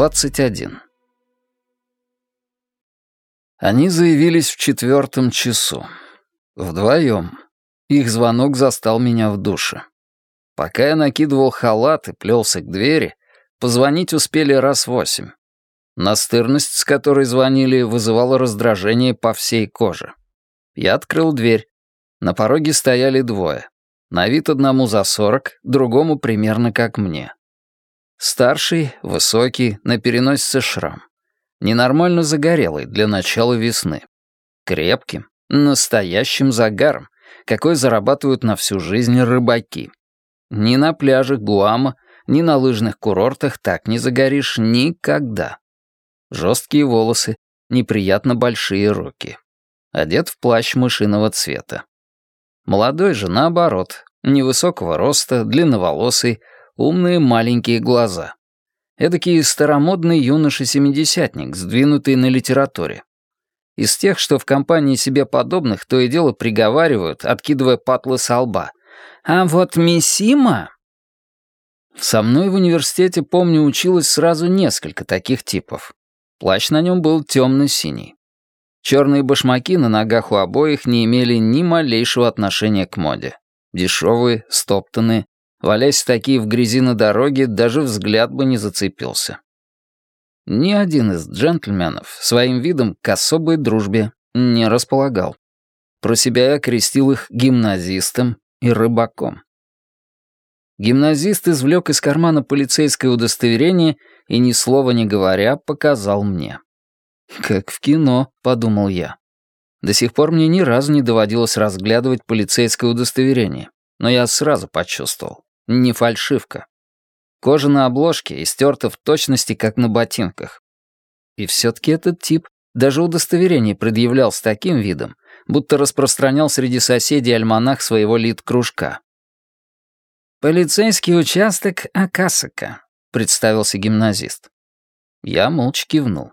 21. Они заявились в четвертом часу. Вдвоем. Их звонок застал меня в душе. Пока я накидывал халат и плелся к двери, позвонить успели раз восемь. Настырность, с которой звонили, вызывала раздражение по всей коже. Я открыл дверь. На пороге стояли двое. На вид одному за сорок, другому примерно как мне. Старший, высокий, на переносице шрам. Ненормально загорелый для начала весны. Крепким, настоящим загаром, какой зарабатывают на всю жизнь рыбаки. Ни на пляжах Гуама, ни на лыжных курортах так не загоришь никогда. Жесткие волосы, неприятно большие руки. Одет в плащ мышиного цвета. Молодой же, наоборот, невысокого роста, длинноволосый, умные маленькие глаза. Эдакий старомодный юноша-семидесятник, сдвинутый на литературе. Из тех, что в компании себе подобных то и дело приговаривают, откидывая патлы со лба. «А вот Мисима...» Со мной в университете, помню, училось сразу несколько таких типов. Плащ на нем был темно-синий. Черные башмаки на ногах у обоих не имели ни малейшего отношения к моде. Дешевые, стоптанные, Валясь такие в грязи на дороге, даже взгляд бы не зацепился. Ни один из джентльменов своим видом к особой дружбе не располагал. Про себя я крестил их гимназистом и рыбаком. Гимназист извлек из кармана полицейское удостоверение и, ни слова не говоря, показал мне. «Как в кино», — подумал я. До сих пор мне ни разу не доводилось разглядывать полицейское удостоверение, но я сразу почувствовал. Не фальшивка. Кожа на обложке истерта в точности, как на ботинках. И все-таки этот тип даже удостоверение предъявлял с таким видом, будто распространял среди соседей альманах своего лид-кружка. «Полицейский участок Акасака», — представился гимназист. Я молча кивнул.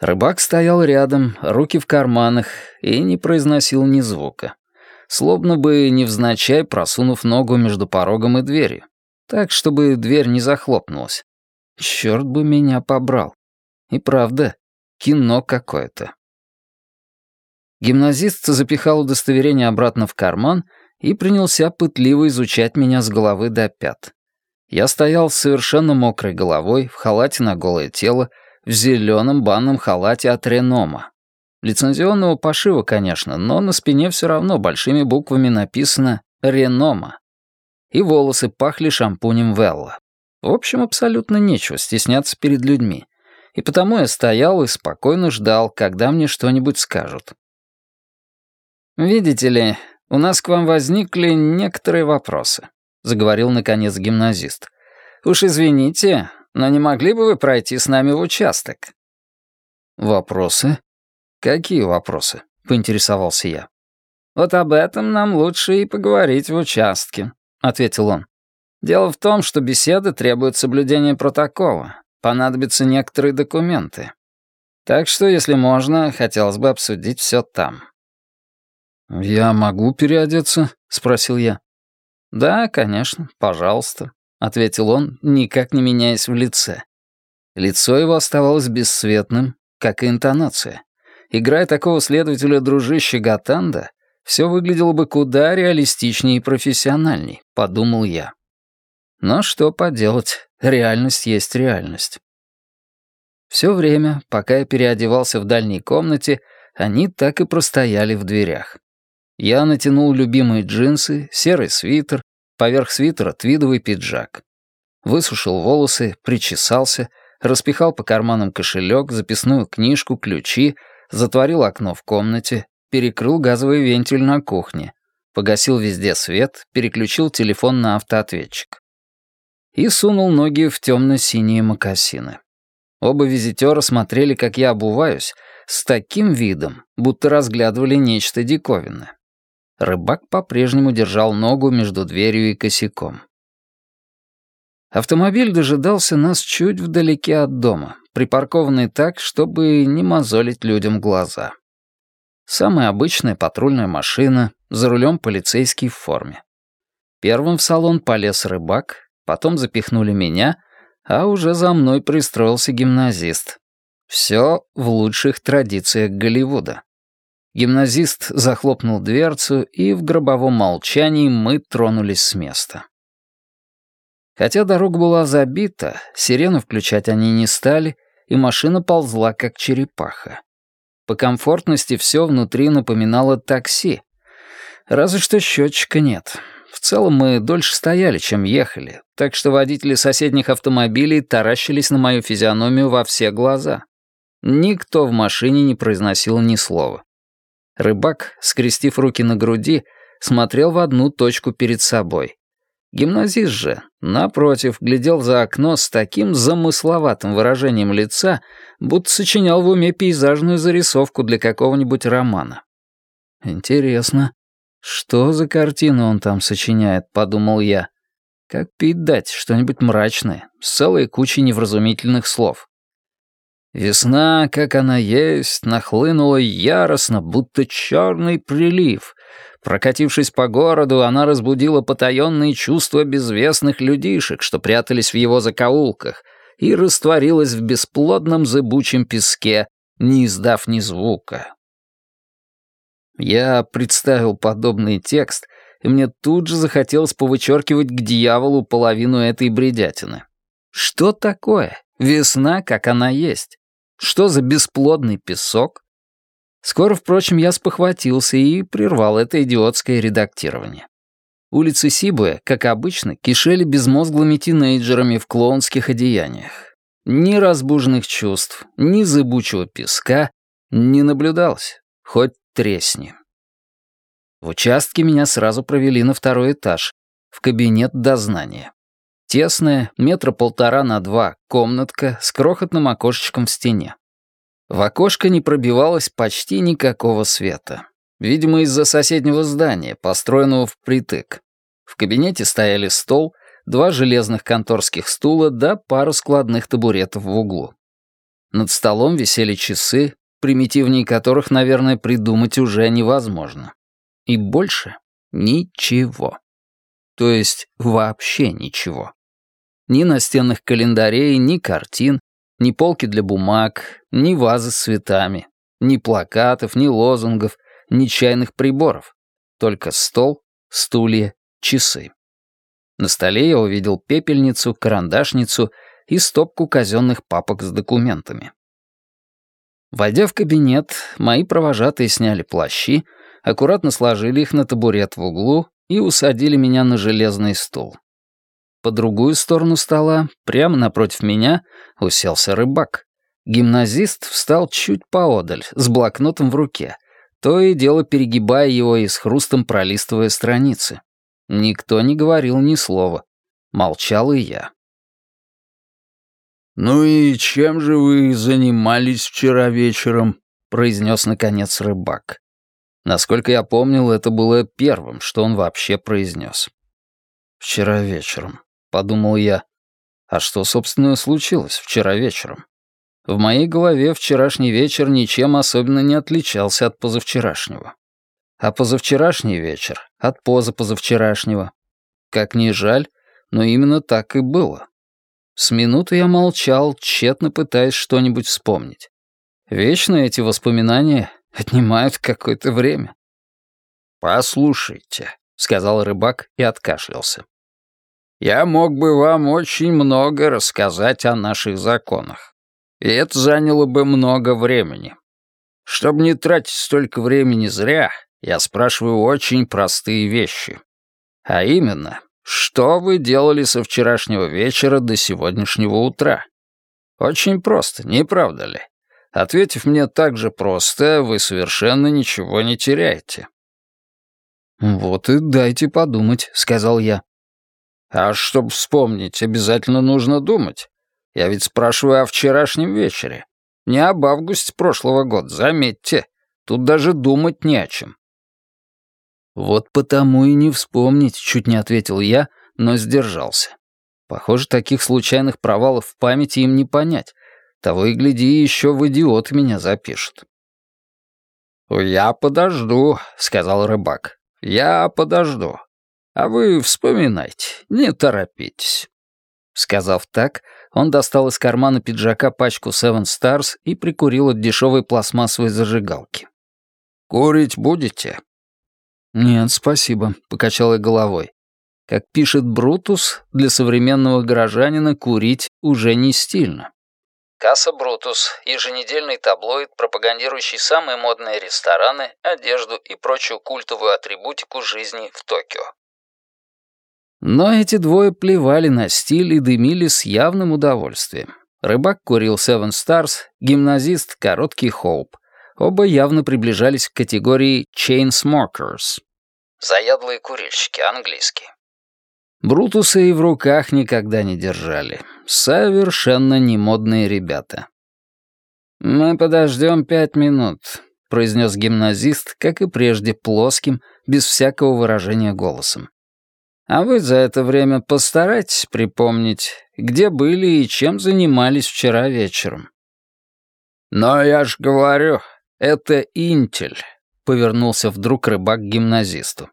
Рыбак стоял рядом, руки в карманах, и не произносил ни звука словно бы невзначай просунув ногу между порогом и дверью, так, чтобы дверь не захлопнулась. Черт бы меня побрал. И правда, кино какое-то. Гимназист запихал удостоверение обратно в карман и принялся пытливо изучать меня с головы до пят. Я стоял с совершенно мокрой головой, в халате на голое тело, в зеленом банном халате от Ренома, Лицензионного пошива, конечно, но на спине все равно большими буквами написано «Ренома». И волосы пахли шампунем Велла. В общем, абсолютно нечего стесняться перед людьми. И потому я стоял и спокойно ждал, когда мне что-нибудь скажут. «Видите ли, у нас к вам возникли некоторые вопросы», — заговорил, наконец, гимназист. «Уж извините, но не могли бы вы пройти с нами в участок?» «Вопросы?» «Какие вопросы?» — поинтересовался я. «Вот об этом нам лучше и поговорить в участке», — ответил он. «Дело в том, что беседа требует соблюдения протокола. Понадобятся некоторые документы. Так что, если можно, хотелось бы обсудить все там». «Я могу переодеться?» — спросил я. «Да, конечно, пожалуйста», — ответил он, никак не меняясь в лице. Лицо его оставалось бесцветным, как и интонация. Играя такого следователя дружище Гатанда, все выглядело бы куда реалистичнее и профессиональней, подумал я. Но что поделать, реальность есть реальность. Все время, пока я переодевался в дальней комнате, они так и простояли в дверях. Я натянул любимые джинсы, серый свитер, поверх свитера твидовый пиджак. Высушил волосы, причесался, распихал по карманам кошелек, записную книжку, ключи, затворил окно в комнате, перекрыл газовый вентиль на кухне, погасил везде свет, переключил телефон на автоответчик. И сунул ноги в темно-синие мокасины. Оба визитера смотрели, как я обуваюсь, с таким видом, будто разглядывали нечто диковинное. Рыбак по-прежнему держал ногу между дверью и косяком. Автомобиль дожидался нас чуть вдалеке от дома, припаркованный так, чтобы не мозолить людям глаза. Самая обычная патрульная машина, за рулем полицейский в форме. Первым в салон полез рыбак, потом запихнули меня, а уже за мной пристроился гимназист. Все в лучших традициях Голливуда. Гимназист захлопнул дверцу, и в гробовом молчании мы тронулись с места. Хотя дорога была забита, сирену включать они не стали, и машина ползла как черепаха. По комфортности все внутри напоминало такси. Разве что счетчика нет. В целом мы дольше стояли, чем ехали, так что водители соседних автомобилей таращились на мою физиономию во все глаза. Никто в машине не произносил ни слова. Рыбак, скрестив руки на груди, смотрел в одну точку перед собой. Гимназист же, напротив, глядел за окно с таким замысловатым выражением лица, будто сочинял в уме пейзажную зарисовку для какого-нибудь романа. «Интересно, что за картину он там сочиняет?» — подумал я. «Как пить дать что-нибудь мрачное, с целой кучей невразумительных слов». Весна, как она есть, нахлынула яростно, будто черный прилив. Прокатившись по городу, она разбудила потаенные чувства безвестных людишек, что прятались в его закоулках, и растворилась в бесплодном зыбучем песке, не издав ни звука. Я представил подобный текст, и мне тут же захотелось повычеркивать к дьяволу половину этой бредятины. Что такое? Весна, как она есть. Что за бесплодный песок? Скоро, впрочем, я спохватился и прервал это идиотское редактирование. Улицы Сибуя, как обычно, кишели безмозглыми тинейджерами в клоунских одеяниях. Ни разбуженных чувств, ни зыбучего песка не наблюдалось, хоть тресни. В участке меня сразу провели на второй этаж, в кабинет дознания. Тесная, метра полтора на два, комнатка с крохотным окошечком в стене. В окошко не пробивалось почти никакого света. Видимо, из-за соседнего здания, построенного впритык. В кабинете стояли стол, два железных конторских стула да пара складных табуретов в углу. Над столом висели часы, примитивнее которых, наверное, придумать уже невозможно. И больше ничего. То есть вообще ничего. Ни настенных календарей, ни картин, ни полки для бумаг, ни вазы с цветами, ни плакатов, ни лозунгов, ни чайных приборов. Только стол, стулья, часы. На столе я увидел пепельницу, карандашницу и стопку казенных папок с документами. Войдя в кабинет, мои провожатые сняли плащи, аккуратно сложили их на табурет в углу и усадили меня на железный стул. По другую сторону стола, прямо напротив меня, уселся рыбак. Гимназист встал чуть поодаль, с блокнотом в руке, то и дело перегибая его и с хрустом пролистывая страницы. Никто не говорил ни слова. Молчал и я. «Ну и чем же вы занимались вчера вечером?» — произнес наконец рыбак. Насколько я помнил, это было первым, что он вообще произнес. «Вчера вечером подумал я. А что, собственно, случилось вчера вечером? В моей голове вчерашний вечер ничем особенно не отличался от позавчерашнего. А позавчерашний вечер — от позапозавчерашнего. Как ни жаль, но именно так и было. С минуты я молчал, тщетно пытаясь что-нибудь вспомнить. Вечно эти воспоминания отнимают какое-то время. «Послушайте», — сказал рыбак и откашлялся. Я мог бы вам очень много рассказать о наших законах. И это заняло бы много времени. Чтобы не тратить столько времени зря, я спрашиваю очень простые вещи. А именно, что вы делали со вчерашнего вечера до сегодняшнего утра? Очень просто, не правда ли? Ответив мне так же просто, вы совершенно ничего не теряете. «Вот и дайте подумать», — сказал я. А чтобы вспомнить, обязательно нужно думать. Я ведь спрашиваю о вчерашнем вечере. Не об августе прошлого года, заметьте. Тут даже думать не о чем. Вот потому и не вспомнить, чуть не ответил я, но сдержался. Похоже, таких случайных провалов в памяти им не понять. Того и гляди, еще в идиот меня запишут. «Я подожду», — сказал рыбак. «Я подожду. А вы вспоминайте, не торопитесь. Сказав так, он достал из кармана пиджака пачку Seven Stars и прикурил от дешевой пластмассовой зажигалки. «Курить будете?» «Нет, спасибо», — покачал я головой. Как пишет Брутус, для современного горожанина курить уже не стильно. Касса Брутус — еженедельный таблоид, пропагандирующий самые модные рестораны, одежду и прочую культовую атрибутику жизни в Токио. Но эти двое плевали на стиль и дымили с явным удовольствием. Рыбак курил Seven Stars, гимназист — короткий Хоуп. Оба явно приближались к категории chain smokers. Заядлые курильщики, английский. Брутуса и в руках никогда не держали. Совершенно немодные ребята. «Мы подождем пять минут», — произнес гимназист, как и прежде, плоским, без всякого выражения голосом. А вы за это время постарайтесь припомнить, где были и чем занимались вчера вечером. «Но я ж говорю, это интель», — повернулся вдруг рыбак к гимназисту.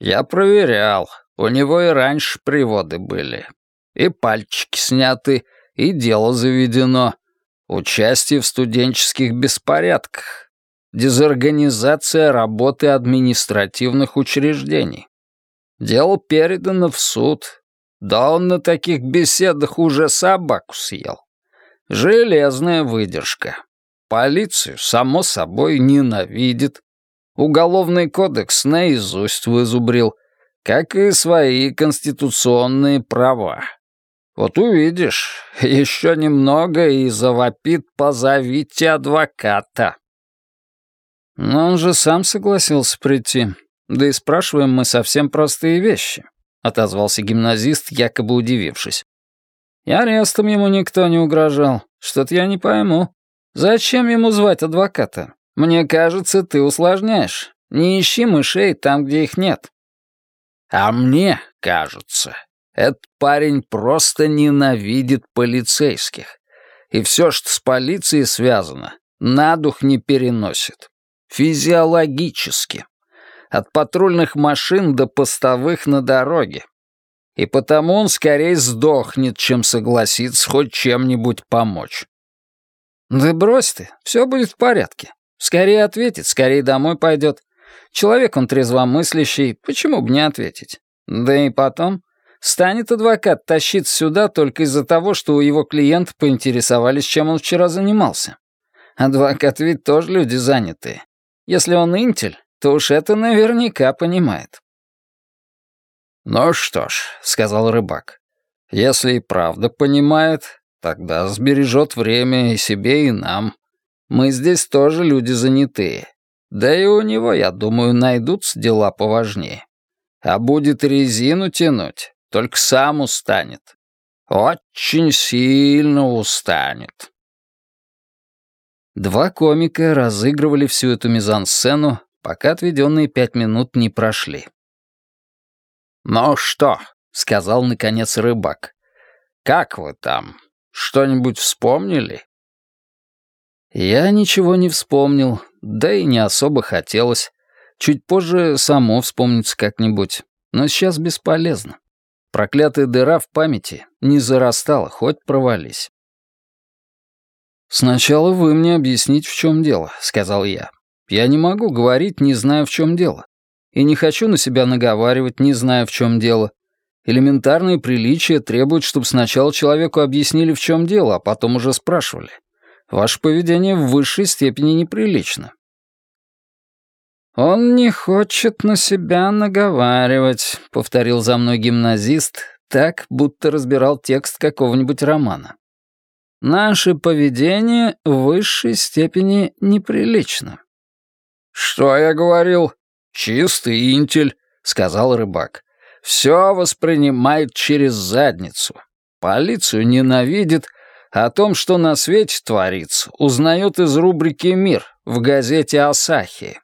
«Я проверял, у него и раньше приводы были. И пальчики сняты, и дело заведено. Участие в студенческих беспорядках. Дезорганизация работы административных учреждений. Дело передано в суд. Да он на таких беседах уже собаку съел. Железная выдержка. Полицию, само собой, ненавидит. Уголовный кодекс наизусть вызубрил, как и свои конституционные права. Вот увидишь, еще немного и завопит «позовите адвоката». Но он же сам согласился прийти. Да и спрашиваем мы совсем простые вещи», — отозвался гимназист, якобы удивившись. «И арестом ему никто не угрожал. Что-то я не пойму. Зачем ему звать адвоката? Мне кажется, ты усложняешь. Не ищи мышей там, где их нет». «А мне кажется, этот парень просто ненавидит полицейских. И все, что с полицией связано, на дух не переносит. Физиологически от патрульных машин до постовых на дороге. И потому он скорее сдохнет, чем согласится хоть чем-нибудь помочь. Да брось ты, все будет в порядке. Скорее ответит, скорее домой пойдет. Человек он трезвомыслящий, почему бы не ответить? Да и потом, станет адвокат тащиться сюда только из-за того, что у его клиента поинтересовались, чем он вчера занимался. Адвокат ведь тоже люди занятые. Если он интель, то уж это наверняка понимает. «Ну что ж», — сказал рыбак, — «если и правда понимает, тогда сбережет время и себе, и нам. Мы здесь тоже люди занятые. Да и у него, я думаю, найдутся дела поважнее. А будет резину тянуть, только сам устанет. Очень сильно устанет». Два комика разыгрывали всю эту мизансцену, пока отведенные пять минут не прошли. «Ну что?» — сказал, наконец, рыбак. «Как вы там? Что-нибудь вспомнили?» Я ничего не вспомнил, да и не особо хотелось. Чуть позже само вспомнится как-нибудь, но сейчас бесполезно. Проклятая дыра в памяти не зарастала, хоть провались. «Сначала вы мне объясните, в чем дело», — сказал я. Я не могу говорить, не зная, в чем дело. И не хочу на себя наговаривать, не зная, в чем дело. Элементарные приличия требуют, чтобы сначала человеку объяснили, в чем дело, а потом уже спрашивали. Ваше поведение в высшей степени неприлично. «Он не хочет на себя наговаривать», — повторил за мной гимназист, так, будто разбирал текст какого-нибудь романа. «Наше поведение в высшей степени неприлично». «Что я говорил? Чистый интель», — сказал рыбак. «Все воспринимает через задницу. Полицию ненавидит, о том, что на свете творится, узнает из рубрики «Мир» в газете «Асахи».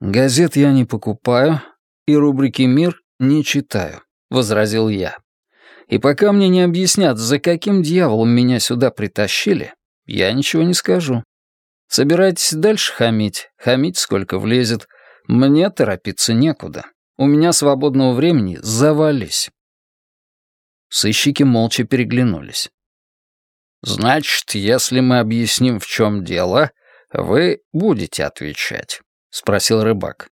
«Газет я не покупаю и рубрики «Мир» не читаю», — возразил я. «И пока мне не объяснят, за каким дьяволом меня сюда притащили, я ничего не скажу». Собирайтесь дальше хамить, хамить сколько влезет. Мне торопиться некуда. У меня свободного времени завались. Сыщики молча переглянулись. «Значит, если мы объясним, в чем дело, вы будете отвечать?» — спросил рыбак.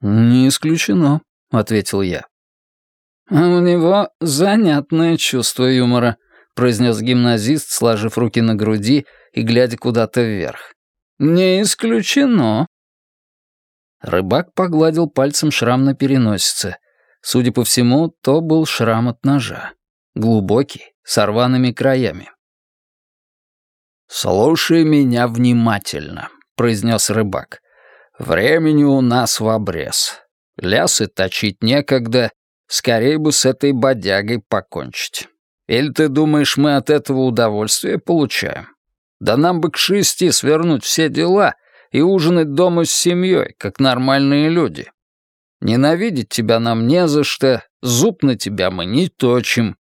«Не исключено», — ответил я. «А «У него занятное чувство юмора», — произнес гимназист, сложив руки на груди и глядя куда-то вверх. «Не исключено». Рыбак погладил пальцем шрам на переносице. Судя по всему, то был шрам от ножа. Глубокий, с рваными краями. «Слушай меня внимательно», — произнес рыбак. «Времени у нас в обрез. Лясы точить некогда, скорее бы с этой бодягой покончить. Или ты думаешь, мы от этого удовольствие получаем? Да нам бы к шести свернуть все дела и ужинать дома с семьей, как нормальные люди. Ненавидеть тебя нам не за что, зуб на тебя мы не точим.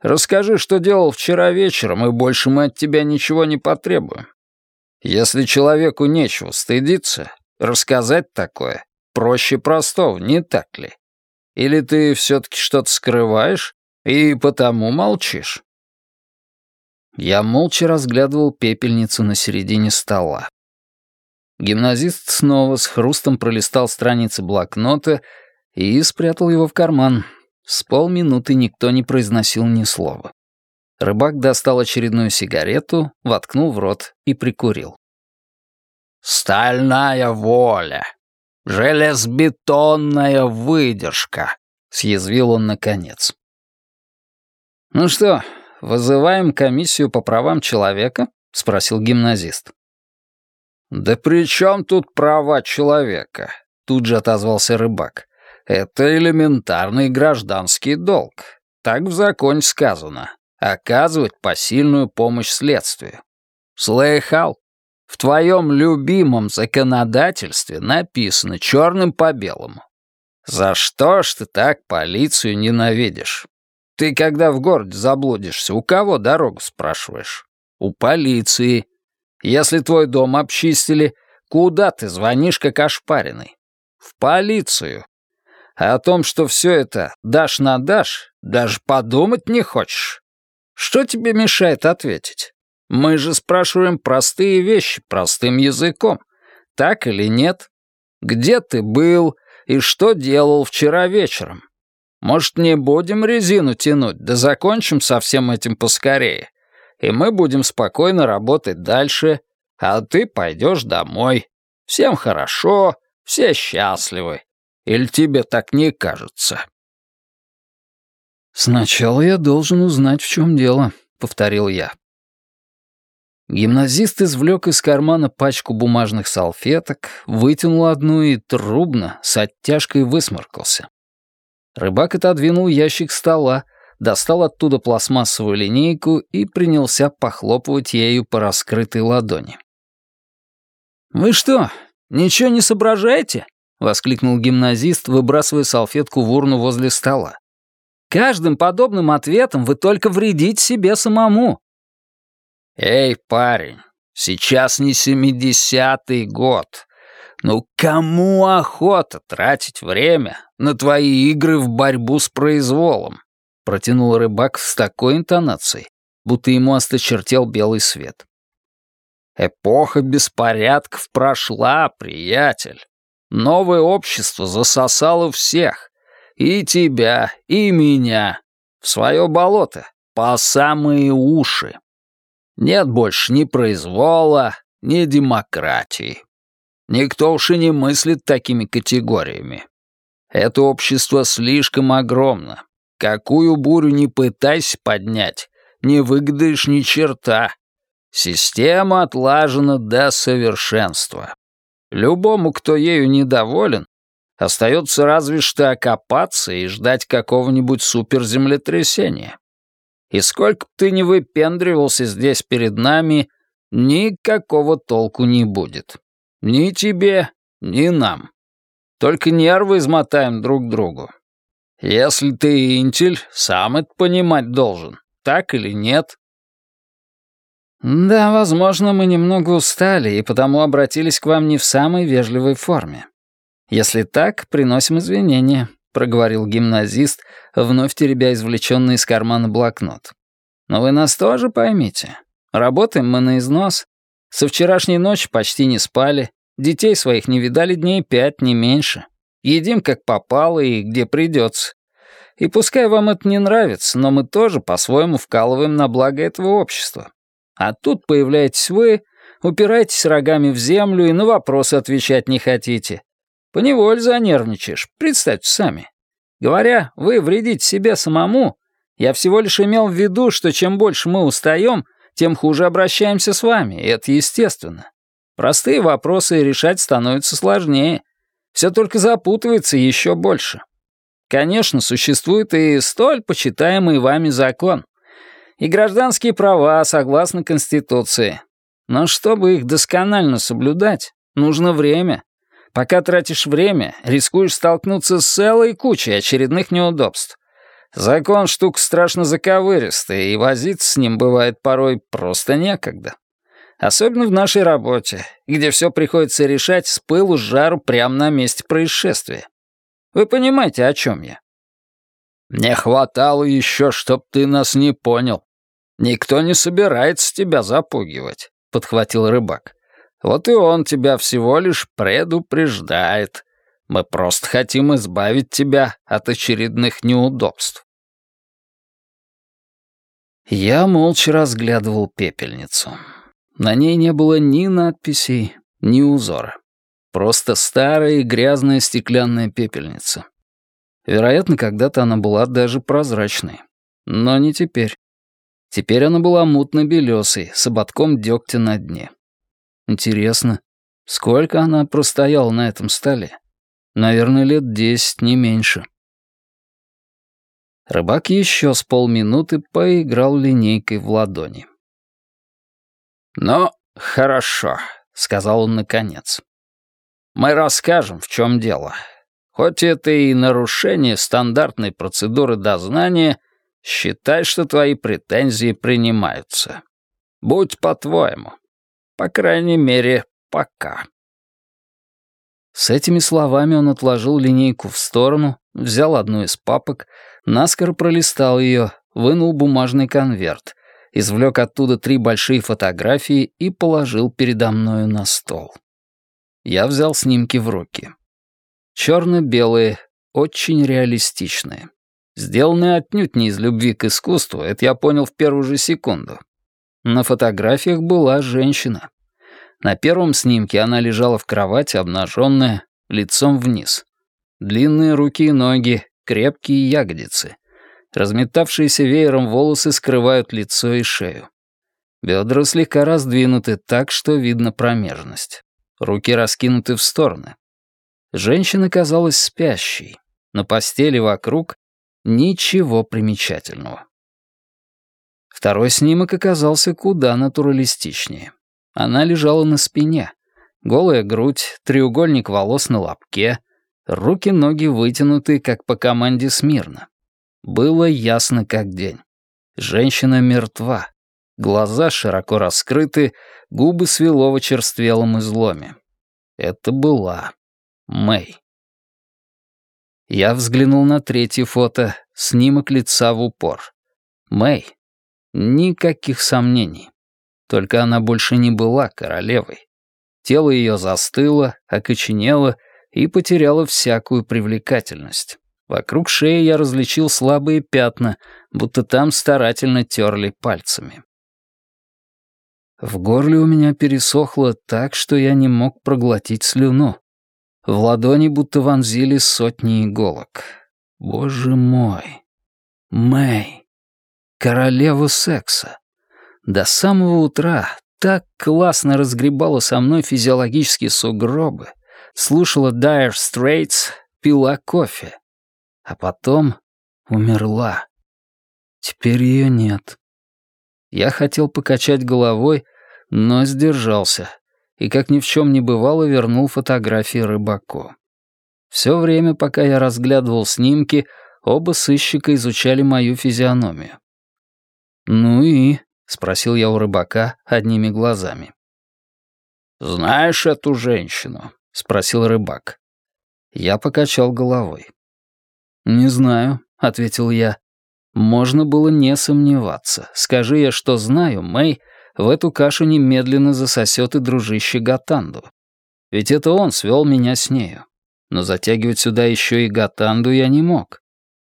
Расскажи, что делал вчера вечером, и больше мы от тебя ничего не потребуем. Если человеку нечего стыдиться, рассказать такое проще простого, не так ли? Или ты все-таки что-то скрываешь и потому молчишь?» Я молча разглядывал пепельницу на середине стола. Гимназист снова с хрустом пролистал страницы блокнота и спрятал его в карман. С полминуты никто не произносил ни слова. Рыбак достал очередную сигарету, воткнул в рот и прикурил. «Стальная воля! Железобетонная выдержка!» — съязвил он наконец. «Ну что, вызываем комиссию по правам человека?» — спросил гимназист. «Да при чем тут права человека?» — тут же отозвался рыбак. «Это элементарный гражданский долг. Так в законе сказано. Оказывать посильную помощь следствию. Слыхал? В твоем любимом законодательстве написано черным по белому. За что ж ты так полицию ненавидишь? Ты, когда в городе заблудишься, у кого дорогу спрашиваешь? У полиции. Если твой дом обчистили, куда ты звонишь как ошпаренный? В полицию. А о том, что все это дашь на дашь, даже подумать не хочешь. Что тебе мешает ответить? Мы же спрашиваем простые вещи простым языком. Так или нет? Где ты был и что делал вчера вечером? Может, не будем резину тянуть, да закончим со всем этим поскорее и мы будем спокойно работать дальше, а ты пойдешь домой. Всем хорошо, все счастливы. Или тебе так не кажется?» «Сначала я должен узнать, в чем дело», — повторил я. Гимназист извлек из кармана пачку бумажных салфеток, вытянул одну и трубно, с оттяжкой высморкался. Рыбак отодвинул ящик стола, достал оттуда пластмассовую линейку и принялся похлопывать ею по раскрытой ладони. «Вы что, ничего не соображаете?» — воскликнул гимназист, выбрасывая салфетку в урну возле стола. «Каждым подобным ответом вы только вредите себе самому». «Эй, парень, сейчас не семидесятый год. Ну кому охота тратить время на твои игры в борьбу с произволом? протянул рыбак с такой интонацией, будто ему осточертел белый свет. «Эпоха беспорядков прошла, приятель. Новое общество засосало всех. И тебя, и меня. В свое болото, по самые уши. Нет больше ни произвола, ни демократии. Никто уж и не мыслит такими категориями. Это общество слишком огромно, Какую бурю не пытайся поднять, не выгодаешь ни черта. Система отлажена до совершенства. Любому, кто ею недоволен, остается разве что окопаться и ждать какого-нибудь суперземлетрясения. И сколько б ты не выпендривался здесь перед нами, никакого толку не будет. Ни тебе, ни нам. Только нервы измотаем друг другу. Если ты интель, сам это понимать должен, так или нет?» «Да, возможно, мы немного устали и потому обратились к вам не в самой вежливой форме. Если так, приносим извинения», — проговорил гимназист, вновь теребя извлеченный из кармана блокнот. «Но вы нас тоже поймите. Работаем мы на износ. Со вчерашней ночи почти не спали. Детей своих не видали дней пять, не меньше. Едим как попало и где придется. И пускай вам это не нравится, но мы тоже по-своему вкалываем на благо этого общества. А тут появляетесь вы, упираетесь рогами в землю и на вопросы отвечать не хотите. Поневоле занервничаешь, представьте сами. Говоря, вы вредите себе самому, я всего лишь имел в виду, что чем больше мы устаем, тем хуже обращаемся с вами, и это естественно. Простые вопросы решать становится сложнее. Все только запутывается еще больше. Конечно, существует и столь почитаемый вами закон. И гражданские права согласно Конституции. Но чтобы их досконально соблюдать, нужно время. Пока тратишь время, рискуешь столкнуться с целой кучей очередных неудобств. Закон штука страшно заковыристая, и возиться с ним бывает порой просто некогда. Особенно в нашей работе, где все приходится решать с пылу с жару прямо на месте происшествия. Вы понимаете, о чем я? Не хватало еще, чтоб ты нас не понял. Никто не собирается тебя запугивать, подхватил рыбак. Вот и он тебя всего лишь предупреждает. Мы просто хотим избавить тебя от очередных неудобств. Я молча разглядывал пепельницу. На ней не было ни надписей, ни узора. Просто старая и грязная стеклянная пепельница. Вероятно, когда-то она была даже прозрачной. Но не теперь. Теперь она была мутно-белесой, с ободком дегтя на дне. Интересно, сколько она простояла на этом столе? Наверное, лет десять, не меньше. Рыбак еще с полминуты поиграл линейкой в ладони. «Ну, хорошо», — сказал он наконец. «Мы расскажем, в чем дело. Хоть это и нарушение стандартной процедуры дознания, считай, что твои претензии принимаются. Будь по-твоему. По крайней мере, пока». С этими словами он отложил линейку в сторону, взял одну из папок, наскоро пролистал ее, вынул бумажный конверт, извлек оттуда три большие фотографии и положил передо мною на стол. Я взял снимки в руки. Черно-белые, очень реалистичные. Сделанные отнюдь не из любви к искусству, это я понял в первую же секунду. На фотографиях была женщина. На первом снимке она лежала в кровати, обнаженная, лицом вниз. Длинные руки и ноги, крепкие ягодицы. Разметавшиеся веером волосы скрывают лицо и шею. Бедра слегка раздвинуты так, что видно промежность. Руки раскинуты в стороны. Женщина казалась спящей. На постели вокруг ничего примечательного. Второй снимок оказался куда натуралистичнее. Она лежала на спине. Голая грудь, треугольник волос на лобке, руки-ноги вытянуты, как по команде смирно. Было ясно, как день. Женщина мертва. Глаза широко раскрыты, губы свело в очерствелом изломе. Это была Мэй. Я взглянул на третье фото, снимок лица в упор. Мэй. Никаких сомнений. Только она больше не была королевой. Тело ее застыло, окоченело и потеряло всякую привлекательность. Вокруг шеи я различил слабые пятна, будто там старательно терли пальцами. В горле у меня пересохло так, что я не мог проглотить слюну. В ладони будто вонзили сотни иголок. Боже мой. Мэй. Королева секса. До самого утра так классно разгребала со мной физиологические сугробы, слушала Dire Straits, пила кофе. А потом умерла. Теперь ее нет. Я хотел покачать головой, но сдержался, и, как ни в чем не бывало, вернул фотографии рыбаку. Все время, пока я разглядывал снимки, оба сыщика изучали мою физиономию. «Ну и?» — спросил я у рыбака одними глазами. «Знаешь эту женщину?» — спросил рыбак. Я покачал головой. «Не знаю», — ответил я. Можно было не сомневаться. Скажи я, что знаю, Мэй в эту кашу немедленно засосет и дружище Гатанду. Ведь это он свел меня с нею. Но затягивать сюда еще и Гатанду я не мог.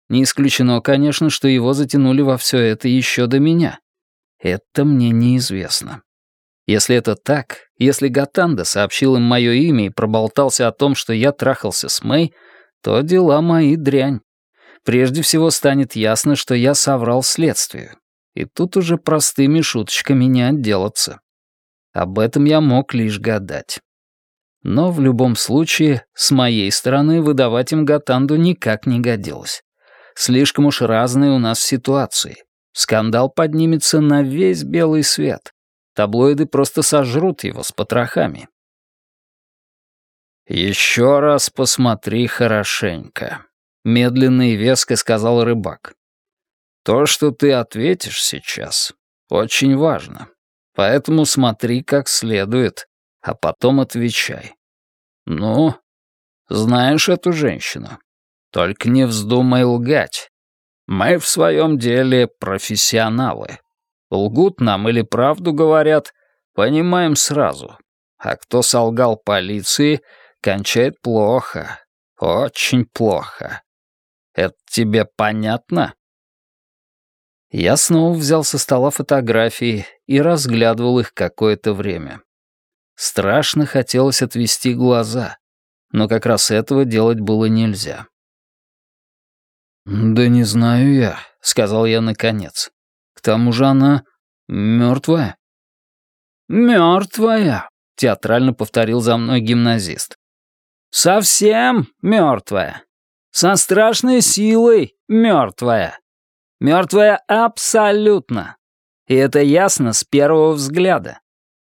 Не исключено, конечно, что его затянули во все это еще до меня. Это мне неизвестно. Если это так, если Гатанда сообщил им мое имя и проболтался о том, что я трахался с Мэй, то дела мои дрянь. Прежде всего станет ясно, что я соврал следствию. И тут уже простыми шуточками не отделаться. Об этом я мог лишь гадать. Но в любом случае, с моей стороны, выдавать им Гатанду никак не годилось. Слишком уж разные у нас ситуации. Скандал поднимется на весь белый свет. Таблоиды просто сожрут его с потрохами. «Еще раз посмотри хорошенько», — медленно и веско сказал рыбак. «То, что ты ответишь сейчас, очень важно. Поэтому смотри как следует, а потом отвечай. Ну, знаешь эту женщину?» Только не вздумай лгать. Мы в своем деле профессионалы. Лгут нам или правду говорят, понимаем сразу. А кто солгал полиции, кончает плохо. Очень плохо. Это тебе понятно? Я снова взял со стола фотографии и разглядывал их какое-то время. Страшно хотелось отвести глаза, но как раз этого делать было нельзя. «Да не знаю я», — сказал я наконец. «К тому же она мертвая». «Мертвая», — театрально повторил за мной гимназист. «Совсем мертвая. Со страшной силой мертвая. Мертвая абсолютно. И это ясно с первого взгляда.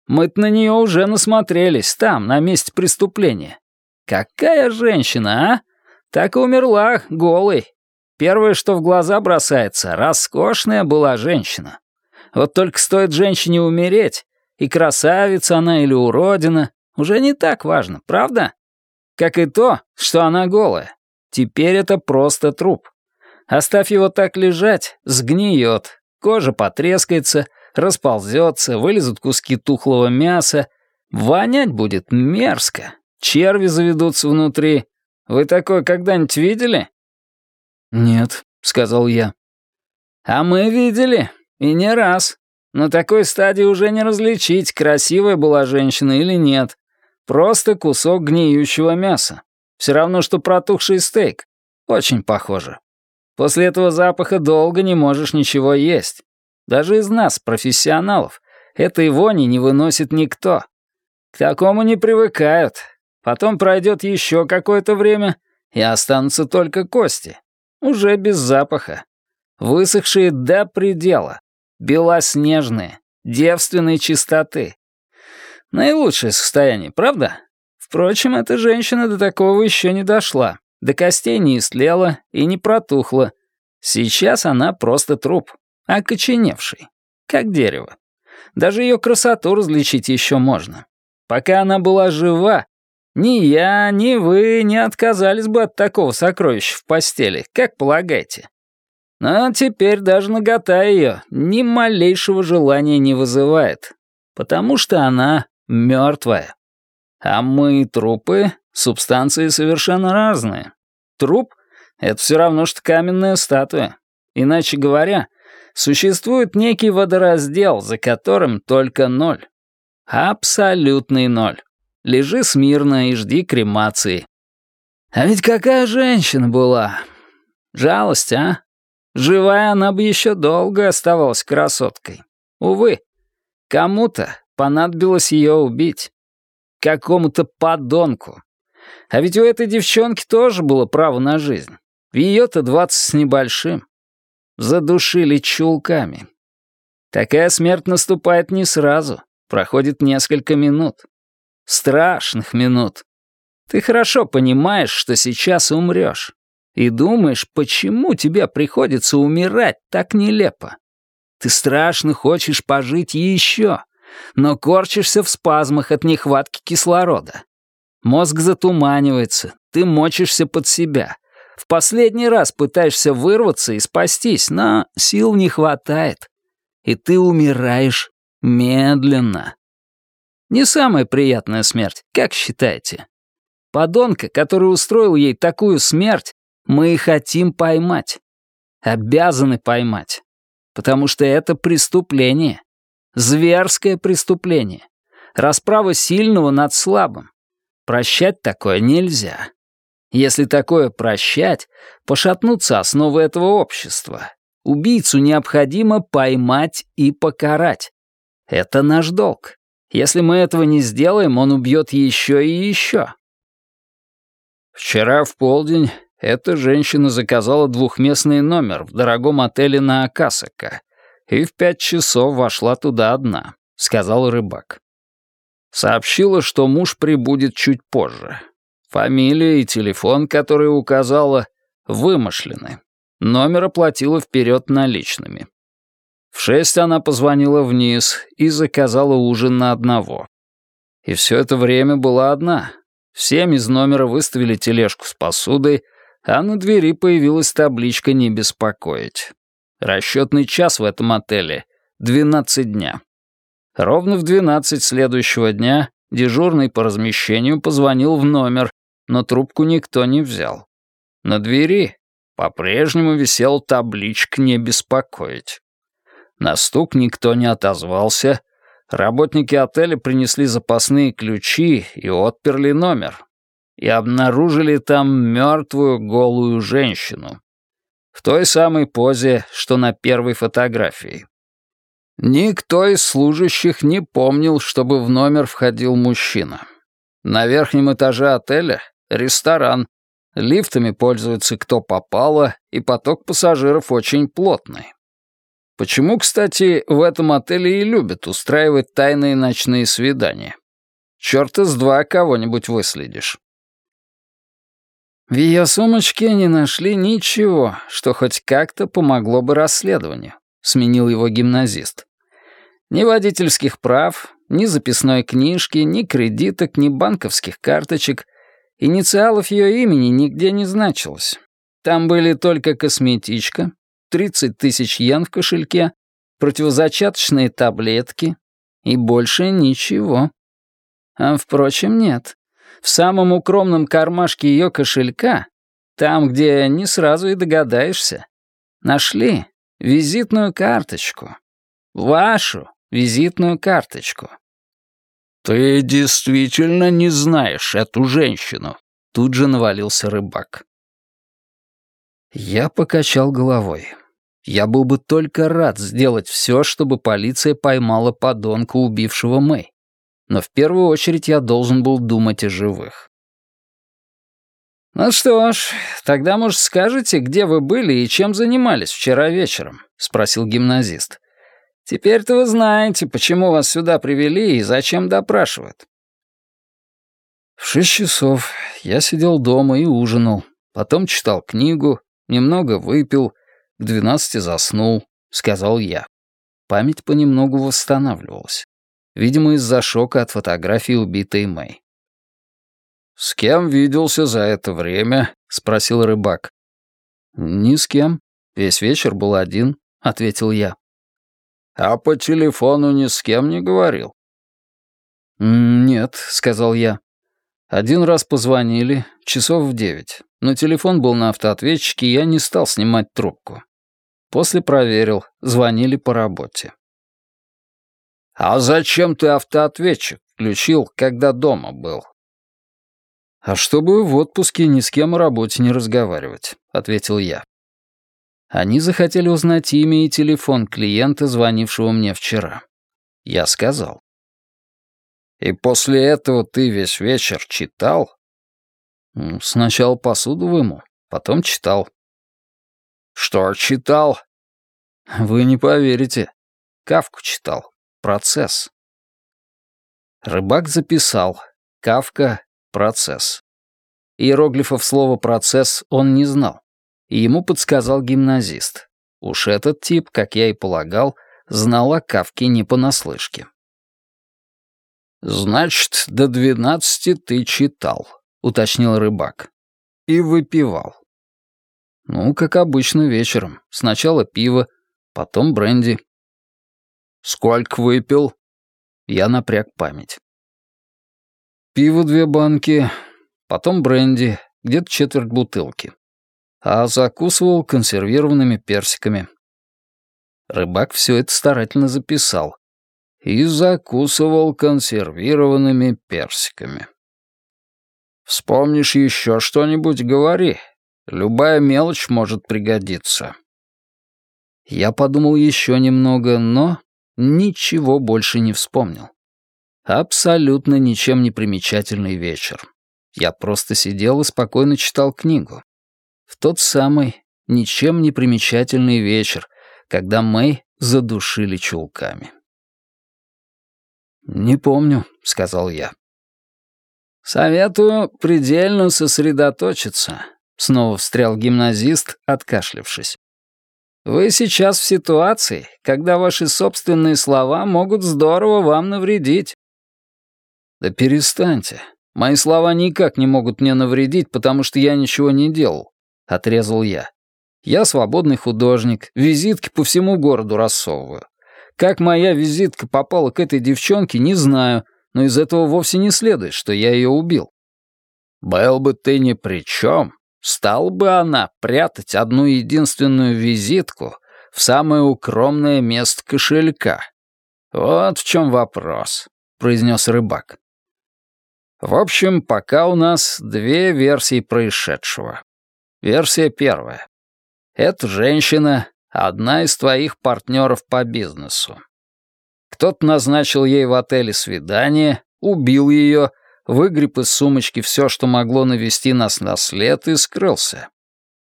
Мы-то на нее уже насмотрелись там, на месте преступления. Какая женщина, а? Так и умерла голой, Первое, что в глаза бросается, роскошная была женщина. Вот только стоит женщине умереть, и красавица она или уродина, уже не так важно, правда? Как и то, что она голая. Теперь это просто труп. Оставь его так лежать, сгниет, кожа потрескается, расползется, вылезут куски тухлого мяса, вонять будет мерзко, черви заведутся внутри. Вы такое когда-нибудь видели? «Нет», — сказал я. «А мы видели, и не раз. На такой стадии уже не различить, красивая была женщина или нет. Просто кусок гниющего мяса. Все равно, что протухший стейк. Очень похоже. После этого запаха долго не можешь ничего есть. Даже из нас, профессионалов, этой вони не выносит никто. К такому не привыкают. Потом пройдет еще какое-то время, и останутся только кости. Уже без запаха. Высохшие до предела. Белоснежные. Девственной чистоты. Наилучшее состояние, правда? Впрочем, эта женщина до такого еще не дошла. До костей не истлела и не протухла. Сейчас она просто труп, окоченевший, как дерево. Даже ее красоту различить еще можно. Пока она была жива, ни я, ни вы не отказались бы от такого сокровища в постели, как полагаете. Но теперь даже нагота ее ни малейшего желания не вызывает, потому что она мертвая. А мы, трупы, субстанции совершенно разные. Труп — это все равно, что каменная статуя. Иначе говоря, существует некий водораздел, за которым только ноль. Абсолютный ноль. Лежи смирно и жди кремации. А ведь какая женщина была! Жалость, а? Живая она бы еще долго оставалась красоткой. Увы, кому-то понадобилось ее убить. Какому-то подонку. А ведь у этой девчонки тоже было право на жизнь. В ее-то двадцать с небольшим. Задушили чулками. Такая смерть наступает не сразу, проходит несколько минут. Страшных минут. Ты хорошо понимаешь, что сейчас умрешь. И думаешь, почему тебе приходится умирать так нелепо. Ты страшно хочешь пожить еще, но корчишься в спазмах от нехватки кислорода. Мозг затуманивается, ты мочишься под себя. В последний раз пытаешься вырваться и спастись, но сил не хватает. И ты умираешь медленно. Не самая приятная смерть, как считаете? Подонка, который устроил ей такую смерть, мы и хотим поймать. Обязаны поймать. Потому что это преступление. Зверское преступление. Расправа сильного над слабым. Прощать такое нельзя. Если такое прощать, пошатнутся основы этого общества. Убийцу необходимо поймать и покарать. Это наш долг. Если мы этого не сделаем, он убьет еще и еще. Вчера в полдень эта женщина заказала двухместный номер в дорогом отеле на Акасака и в пять часов вошла туда одна, сказал рыбак. Сообщила, что муж прибудет чуть позже. Фамилия и телефон, которые указала, вымышлены. Номер оплатила вперед наличными. В шесть она позвонила вниз и заказала ужин на одного. И все это время была одна. Всем из номера выставили тележку с посудой, а на двери появилась табличка «Не беспокоить». Расчетный час в этом отеле — 12 дня. Ровно в 12 следующего дня дежурный по размещению позвонил в номер, но трубку никто не взял. На двери по-прежнему висел табличка «Не беспокоить». На стук никто не отозвался. Работники отеля принесли запасные ключи и отперли номер. И обнаружили там мертвую голую женщину. В той самой позе, что на первой фотографии. Никто из служащих не помнил, чтобы в номер входил мужчина. На верхнем этаже отеля — ресторан. Лифтами пользуется кто попало, и поток пассажиров очень плотный. Почему, кстати, в этом отеле и любят устраивать тайные ночные свидания? Чёрта с два кого-нибудь выследишь. В ее сумочке не нашли ничего, что хоть как-то помогло бы расследованию сменил его гимназист. Ни водительских прав, ни записной книжки, ни кредиток, ни банковских карточек. Инициалов ее имени нигде не значилось. Там были только косметичка, 30 тысяч йен в кошельке, противозачаточные таблетки и больше ничего. А, впрочем, нет. В самом укромном кармашке ее кошелька, там, где не сразу и догадаешься, нашли Визитную карточку. Вашу визитную карточку. «Ты действительно не знаешь эту женщину?» Тут же навалился рыбак. Я покачал головой. Я был бы только рад сделать все, чтобы полиция поймала подонка, убившего Мэй. Но в первую очередь я должен был думать о живых. «Ну что ж, тогда, может, скажете, где вы были и чем занимались вчера вечером?» — спросил гимназист. «Теперь-то вы знаете, почему вас сюда привели и зачем допрашивают». В шесть часов я сидел дома и ужинал, потом читал книгу, немного выпил, к двенадцати заснул, сказал я. Память понемногу восстанавливалась. Видимо, из-за шока от фотографии убитой Мэй. «С кем виделся за это время?» — спросил рыбак. «Ни с кем. Весь вечер был один», — ответил я. «А по телефону ни с кем не говорил?» «Нет», — сказал я. Один раз позвонили, часов в девять, но телефон был на автоответчике, и я не стал снимать трубку. После проверил, звонили по работе. «А зачем ты автоответчик включил, когда дома был?» «А чтобы в отпуске ни с кем о работе не разговаривать», — ответил я. Они захотели узнать имя и телефон клиента, звонившего мне вчера. Я сказал. «И после этого ты весь вечер читал?» «Сначала посуду вымыл, потом читал». «Что читал?» «Вы не поверите. Кавку читал. Процесс». Рыбак записал. Кавка процесс. Иероглифов слова «процесс» он не знал, и ему подсказал гимназист. Уж этот тип, как я и полагал, знал о Кавке не понаслышке. «Значит, до двенадцати ты читал», — уточнил рыбак. «И выпивал». Ну, как обычно, вечером. Сначала пиво, потом бренди. Сколько выпил? Я напряг память. Пиво две банки, потом бренди, где-то четверть бутылки. А закусывал консервированными персиками. Рыбак все это старательно записал. И закусывал консервированными персиками. «Вспомнишь еще что-нибудь, говори. Любая мелочь может пригодиться». Я подумал еще немного, но ничего больше не вспомнил. Абсолютно ничем не примечательный вечер. Я просто сидел и спокойно читал книгу. В тот самый ничем не примечательный вечер, когда Мэй задушили чулками. «Не помню», — сказал я. «Советую предельно сосредоточиться», — снова встрял гимназист, откашлявшись. «Вы сейчас в ситуации, когда ваши собственные слова могут здорово вам навредить». «Да перестаньте. Мои слова никак не могут мне навредить, потому что я ничего не делал», — отрезал я. «Я свободный художник, визитки по всему городу рассовываю. Как моя визитка попала к этой девчонке, не знаю, но из этого вовсе не следует, что я ее убил. Был бы ты ни при чем, стал бы она прятать одну единственную визитку в самое укромное место кошелька. Вот в чем вопрос, произнес рыбак. В общем, пока у нас две версии происшедшего. Версия первая. Эта женщина одна из твоих партнеров по бизнесу. Кто-то назначил ей в отеле свидание, убил ее, выгреб из сумочки все, что могло навести нас на след, и скрылся.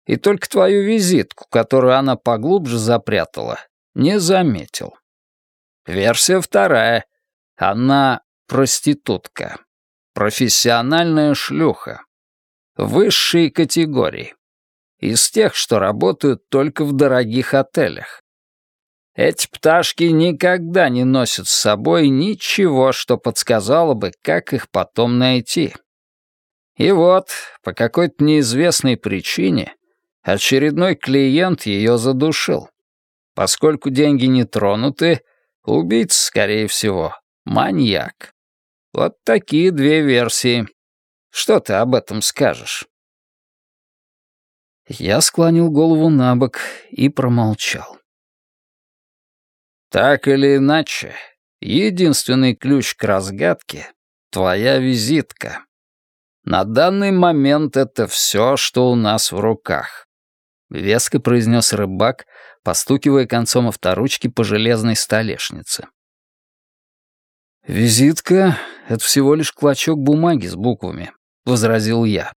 И только твою визитку, которую она поглубже запрятала, не заметил. Версия вторая. Она проститутка. Профессиональная шлюха. Высшей категории. Из тех, что работают только в дорогих отелях. Эти пташки никогда не носят с собой ничего, что подсказало бы, как их потом найти. И вот, по какой-то неизвестной причине, очередной клиент ее задушил. Поскольку деньги не тронуты, убийца, скорее всего, маньяк. Вот такие две версии. Что ты об этом скажешь? Я склонил голову на бок и промолчал. Так или иначе, единственный ключ к разгадке — твоя визитка. На данный момент это все, что у нас в руках. Веско произнес рыбак, постукивая концом авторучки по железной столешнице. «Визитка — это всего лишь клочок бумаги с буквами», — возразил я.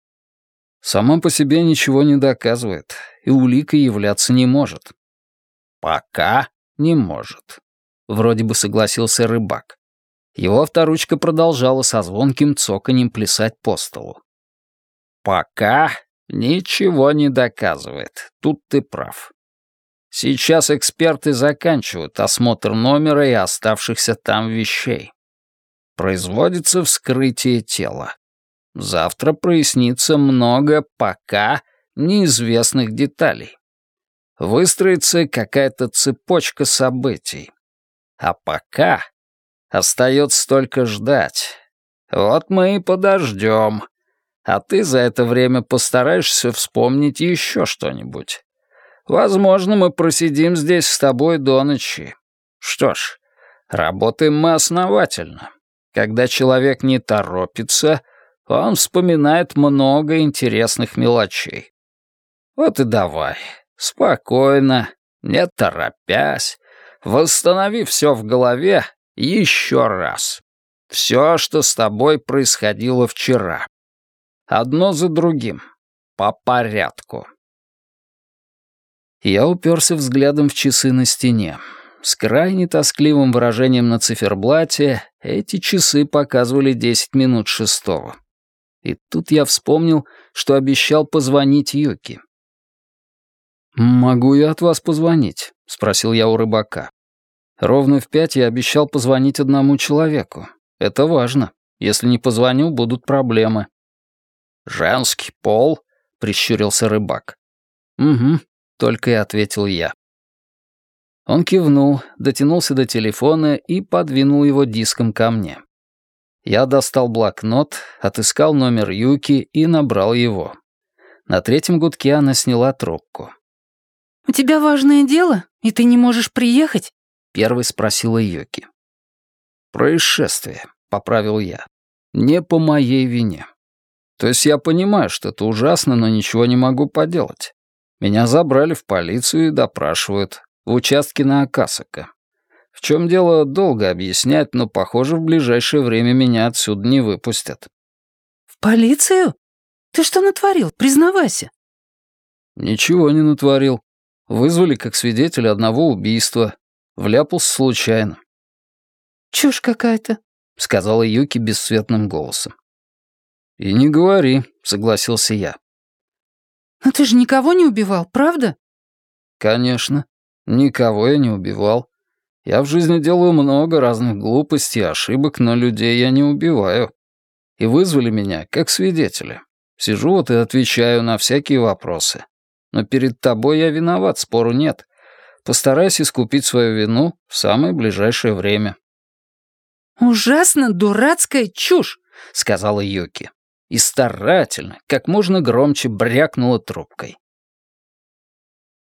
Сама по себе ничего не доказывает, и уликой являться не может. Пока не может. Вроде бы согласился рыбак. Его авторучка продолжала со звонким цоканем плясать по столу. Пока ничего не доказывает. Тут ты прав. Сейчас эксперты заканчивают осмотр номера и оставшихся там вещей. Производится вскрытие тела. Завтра прояснится много пока неизвестных деталей. Выстроится какая-то цепочка событий. А пока остается только ждать. Вот мы и подождем. А ты за это время постараешься вспомнить еще что-нибудь. Возможно, мы просидим здесь с тобой до ночи. Что ж, работаем мы основательно. Когда человек не торопится — он вспоминает много интересных мелочей. Вот и давай, спокойно, не торопясь, восстанови все в голове еще раз. Все, что с тобой происходило вчера. Одно за другим, по порядку. Я уперся взглядом в часы на стене. С крайне тоскливым выражением на циферблате эти часы показывали десять минут шестого. И тут я вспомнил, что обещал позвонить Юки. «Могу я от вас позвонить?» — спросил я у рыбака. «Ровно в пять я обещал позвонить одному человеку. Это важно. Если не позвоню, будут проблемы». «Женский пол?» — прищурился рыбак. «Угу», — только и ответил я. Он кивнул, дотянулся до телефона и подвинул его диском ко мне. Я достал блокнот, отыскал номер Юки и набрал его. На третьем гудке она сняла трубку. «У тебя важное дело, и ты не можешь приехать?» — первой спросила Юки. «Происшествие», — поправил я. «Не по моей вине. То есть я понимаю, что это ужасно, но ничего не могу поделать. Меня забрали в полицию и допрашивают в участке на Акасака. В чем дело, долго объяснять, но, похоже, в ближайшее время меня отсюда не выпустят. «В полицию? Ты что натворил? Признавайся». «Ничего не натворил. Вызвали как свидетеля одного убийства. Вляпался случайно». «Чушь какая-то», — сказала Юки бесцветным голосом. «И не говори», — согласился я. «Но ты же никого не убивал, правда?» «Конечно. Никого я не убивал. Я в жизни делаю много разных глупостей и ошибок, но людей я не убиваю. И вызвали меня как свидетеля. Сижу вот и отвечаю на всякие вопросы. Но перед тобой я виноват, спору нет. Постарайся искупить свою вину в самое ближайшее время». «Ужасно дурацкая чушь», — сказала Юки. И старательно, как можно громче брякнула трубкой.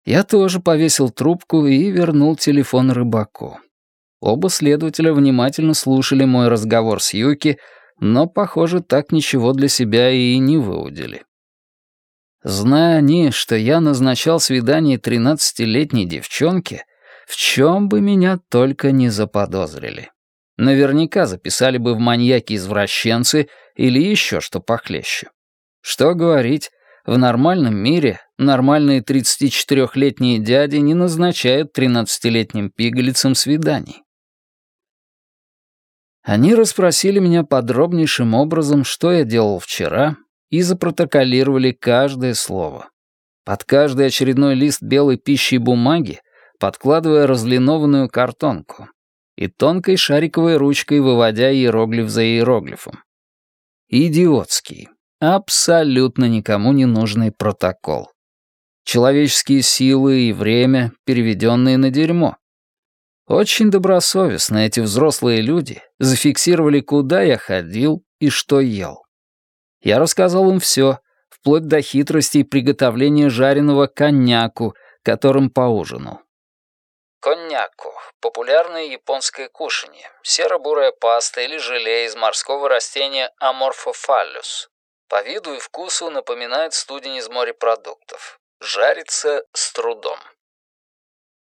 Я тоже повесил трубку и вернул телефон рыбаку. Оба следователя внимательно слушали мой разговор с Юки, но, похоже, так ничего для себя и не выудили. Зная они, что я назначал свидание тринадцатилетней девчонке, в чем бы меня только не заподозрили. Наверняка записали бы в маньяки-извращенцы или еще что похлеще. Что говорить, в нормальном мире нормальные 34-летние дяди не назначают 13-летним пигалицам свиданий. Они расспросили меня подробнейшим образом, что я делал вчера, и запротоколировали каждое слово. Под каждый очередной лист белой пищи и бумаги, подкладывая разлинованную картонку и тонкой шариковой ручкой выводя иероглиф за иероглифом. Идиотский, Абсолютно никому не нужный протокол. Человеческие силы и время, переведенные на дерьмо. Очень добросовестно эти взрослые люди зафиксировали, куда я ходил и что ел. Я рассказал им все, вплоть до хитростей приготовления жареного коньяку, которым поужинал. Коньяку — популярное японское кушанье, серо-бурая паста или желе из морского растения аморфофаллюс, по виду и вкусу напоминает студень из морепродуктов. Жарится с трудом.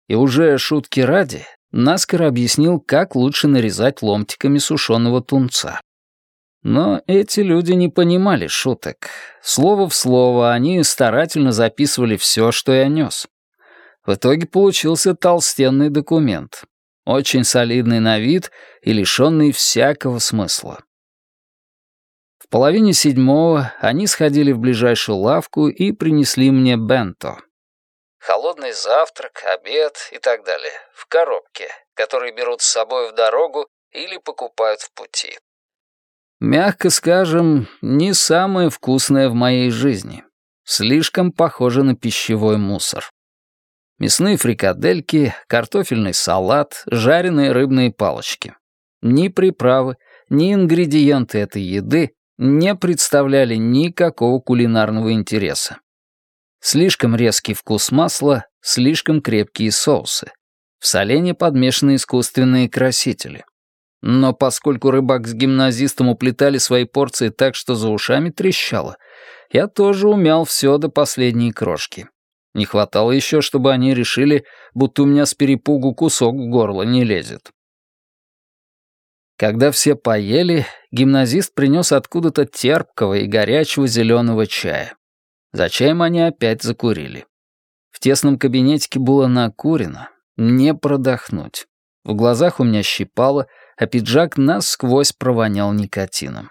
И уже шутки ради, наскоро объяснил, как лучше нарезать ломтиками сушеного тунца. Но эти люди не понимали шуток. Слово в слово они старательно записывали все, что я нес. В итоге получился толстенный документ. Очень солидный на вид и лишенный всякого смысла половине седьмого они сходили в ближайшую лавку и принесли мне бенто. Холодный завтрак, обед и так далее. В коробке, которые берут с собой в дорогу или покупают в пути. Мягко скажем, не самое вкусное в моей жизни. Слишком похоже на пищевой мусор. Мясные фрикадельки, картофельный салат, жареные рыбные палочки. Ни приправы, ни ингредиенты этой еды не представляли никакого кулинарного интереса. Слишком резкий вкус масла, слишком крепкие соусы. В соленье подмешаны искусственные красители. Но поскольку рыбак с гимназистом уплетали свои порции так, что за ушами трещало, я тоже умял все до последней крошки. Не хватало еще, чтобы они решили, будто у меня с перепугу кусок в горло не лезет. Когда все поели, гимназист принес откуда-то терпкого и горячего зеленого чая. За чаем они опять закурили. В тесном кабинетике было накурено, не продохнуть. В глазах у меня щипало, а пиджак насквозь провонял никотином.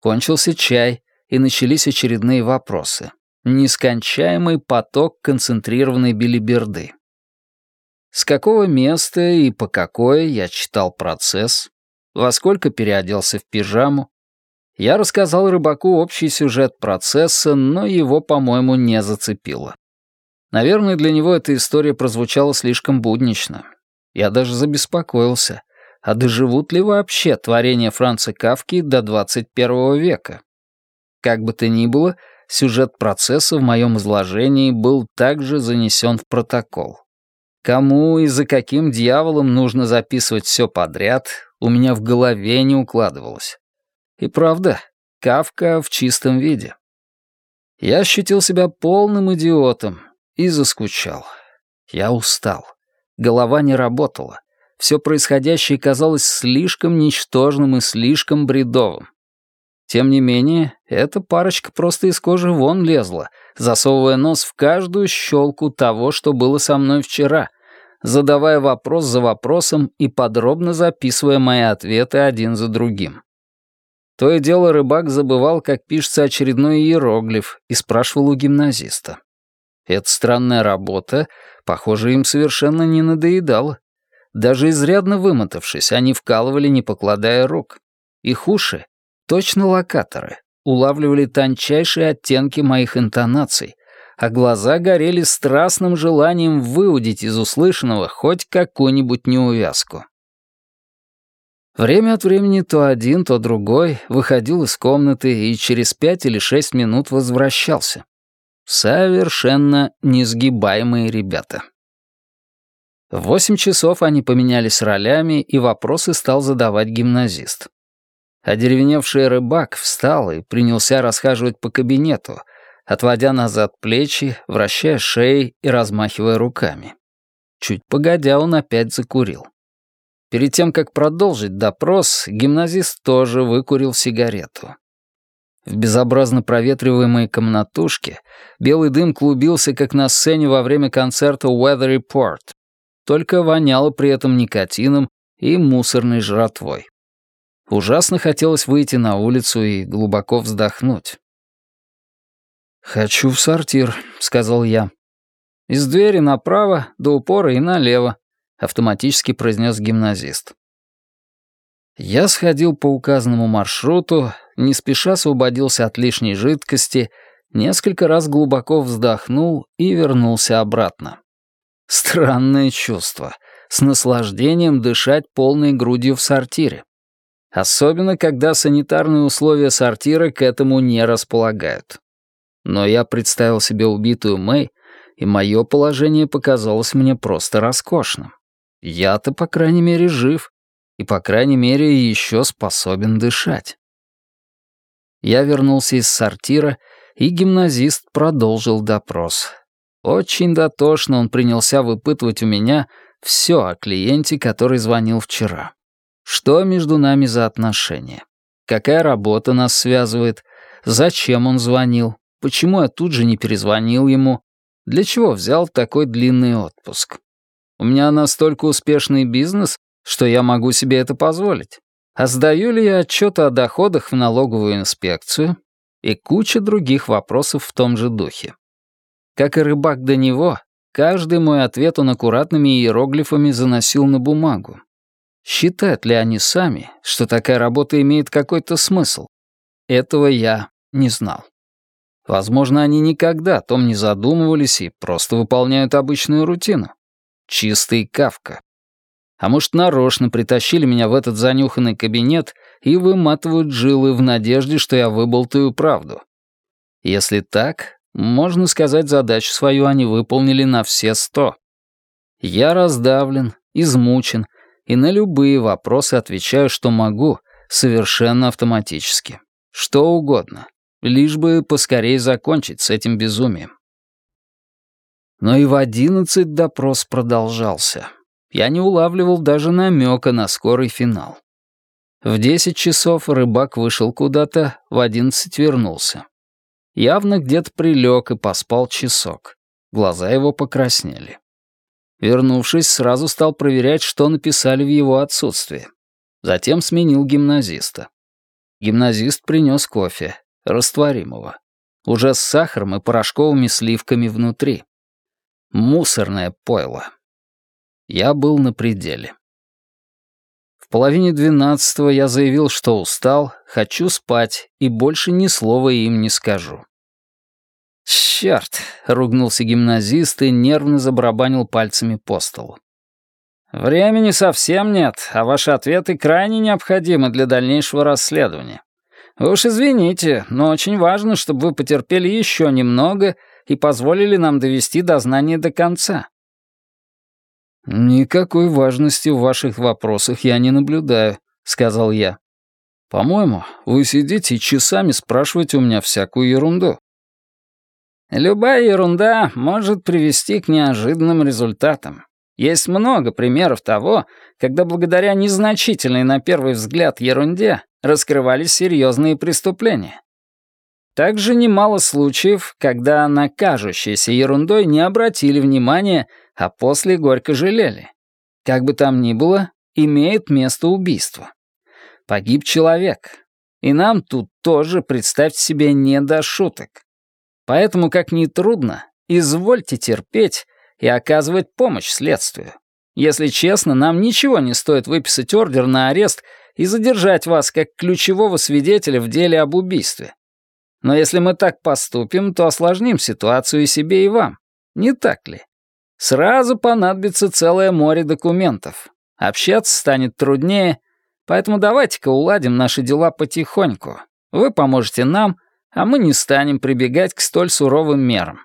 Кончился чай, и начались очередные вопросы. Нескончаемый поток концентрированной билиберды. С какого места и по какое я читал процесс, во сколько переоделся в пижаму. Я рассказал рыбаку общий сюжет процесса, но его, по-моему, не зацепило. Наверное, для него эта история прозвучала слишком буднично. Я даже забеспокоился, а доживут ли вообще творения Франца Кавки до 21 века? Как бы то ни было, сюжет процесса в моем изложении был также занесен в протокол. Кому и за каким дьяволом нужно записывать все подряд, у меня в голове не укладывалось. И правда, Кавка в чистом виде. Я ощутил себя полным идиотом и заскучал. Я устал. Голова не работала. Все происходящее казалось слишком ничтожным и слишком бредовым. Тем не менее, эта парочка просто из кожи вон лезла, засовывая нос в каждую щелку того, что было со мной вчера, задавая вопрос за вопросом и подробно записывая мои ответы один за другим. То и дело рыбак забывал, как пишется очередной иероглиф, и спрашивал у гимназиста. Эта странная работа, похоже, им совершенно не надоедала. Даже изрядно вымотавшись, они вкалывали, не покладая рук. Их уши, точно локаторы, улавливали тончайшие оттенки моих интонаций, а глаза горели страстным желанием выудить из услышанного хоть какую-нибудь неувязку. Время от времени то один, то другой выходил из комнаты и через пять или шесть минут возвращался. Совершенно несгибаемые ребята. В восемь часов они поменялись ролями, и вопросы стал задавать гимназист. Одеревеневший рыбак встал и принялся расхаживать по кабинету, отводя назад плечи, вращая шеей и размахивая руками. Чуть погодя, он опять закурил. Перед тем, как продолжить допрос, гимназист тоже выкурил сигарету. В безобразно проветриваемой комнатушке белый дым клубился, как на сцене во время концерта Weather Report, только воняло при этом никотином и мусорной жратвой. Ужасно хотелось выйти на улицу и глубоко вздохнуть. «Хочу в сортир», — сказал я. «Из двери направо, до упора и налево», — автоматически произнес гимназист. Я сходил по указанному маршруту, не спеша освободился от лишней жидкости, несколько раз глубоко вздохнул и вернулся обратно. Странное чувство. С наслаждением дышать полной грудью в сортире. Особенно, когда санитарные условия сортира к этому не располагают. Но я представил себе убитую Мэй, и мое положение показалось мне просто роскошным. Я-то, по крайней мере, жив, и, по крайней мере, еще способен дышать. Я вернулся из сортира, и гимназист продолжил допрос. Очень дотошно он принялся выпытывать у меня все о клиенте, который звонил вчера. Что между нами за отношения? Какая работа нас связывает? Зачем он звонил? Почему я тут же не перезвонил ему? Для чего взял такой длинный отпуск? У меня настолько успешный бизнес, что я могу себе это позволить. А сдаю ли я отчеты о доходах в налоговую инспекцию? И куча других вопросов в том же духе. Как и рыбак до него, каждый мой ответ он аккуратными иероглифами заносил на бумагу. Считают ли они сами, что такая работа имеет какой-то смысл? Этого я не знал. Возможно, они никогда о том не задумывались и просто выполняют обычную рутину. Чистый кавка. А может, нарочно притащили меня в этот занюханный кабинет и выматывают жилы в надежде, что я выболтаю правду. Если так, можно сказать, задачу свою они выполнили на все сто. Я раздавлен, измучен, и на любые вопросы отвечаю, что могу, совершенно автоматически. Что угодно, лишь бы поскорее закончить с этим безумием. Но и в одиннадцать допрос продолжался. Я не улавливал даже намека на скорый финал. В десять часов рыбак вышел куда-то, в одиннадцать вернулся. Явно где-то прилег и поспал часок. Глаза его покраснели. Вернувшись, сразу стал проверять, что написали в его отсутствие. Затем сменил гимназиста. Гимназист принес кофе, растворимого. Уже с сахаром и порошковыми сливками внутри. Мусорное пойло. Я был на пределе. В половине двенадцатого я заявил, что устал, хочу спать и больше ни слова им не скажу. Черт!» — ругнулся гимназист и нервно забарабанил пальцами по столу. «Времени совсем нет, а ваши ответы крайне необходимы для дальнейшего расследования. Вы уж извините, но очень важно, чтобы вы потерпели еще немного и позволили нам довести дознание до конца». «Никакой важности в ваших вопросах я не наблюдаю», — сказал я. «По-моему, вы сидите и часами спрашиваете у меня всякую ерунду». Любая ерунда может привести к неожиданным результатам. Есть много примеров того, когда благодаря незначительной на первый взгляд ерунде раскрывались серьезные преступления. Также немало случаев, когда на кажущейся ерундой не обратили внимания, а после горько жалели. Как бы там ни было, имеет место убийство. Погиб человек. И нам тут тоже, представьте себе, не до шуток. Поэтому, как ни трудно, извольте терпеть и оказывать помощь следствию. Если честно, нам ничего не стоит выписать ордер на арест и задержать вас как ключевого свидетеля в деле об убийстве. Но если мы так поступим, то осложним ситуацию и себе, и вам. Не так ли? Сразу понадобится целое море документов. Общаться станет труднее, поэтому давайте-ка уладим наши дела потихоньку. Вы поможете нам — а мы не станем прибегать к столь суровым мерам.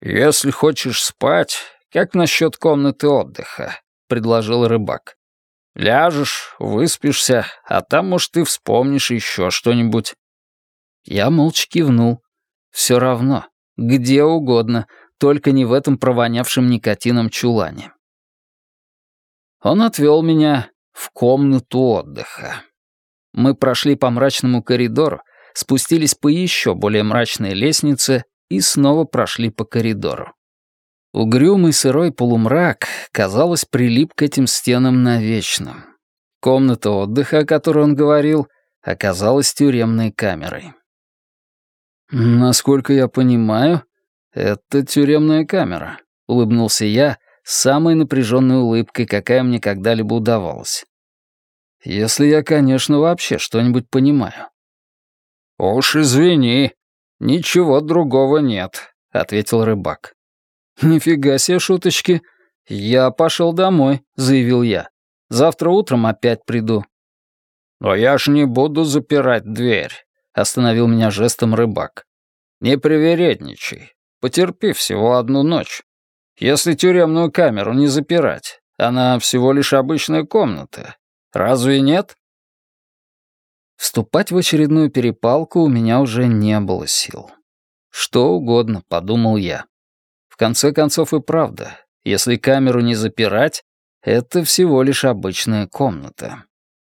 «Если хочешь спать, как насчет комнаты отдыха?» — предложил рыбак. «Ляжешь, выспишься, а там, может, ты вспомнишь еще что-нибудь». Я молча кивнул. Все равно, где угодно, только не в этом провонявшем никотином чулане. Он отвел меня в комнату отдыха. Мы прошли по мрачному коридору, спустились по еще более мрачной лестнице и снова прошли по коридору. Угрюмый сырой полумрак, казалось, прилип к этим стенам навечно. Комната отдыха, о которой он говорил, оказалась тюремной камерой. «Насколько я понимаю, это тюремная камера», — улыбнулся я самой напряженной улыбкой, какая мне когда-либо удавалась. «Если я, конечно, вообще что-нибудь понимаю». «Уж извини, ничего другого нет», — ответил рыбак. «Нифига себе шуточки. Я пошел домой», — заявил я. «Завтра утром опять приду». «Но я ж не буду запирать дверь», — остановил меня жестом рыбак. «Не привередничай. Потерпи всего одну ночь. Если тюремную камеру не запирать, она всего лишь обычная комната. Разве нет?» Вступать в очередную перепалку у меня уже не было сил. Что угодно, подумал я. В конце концов и правда, если камеру не запирать, это всего лишь обычная комната.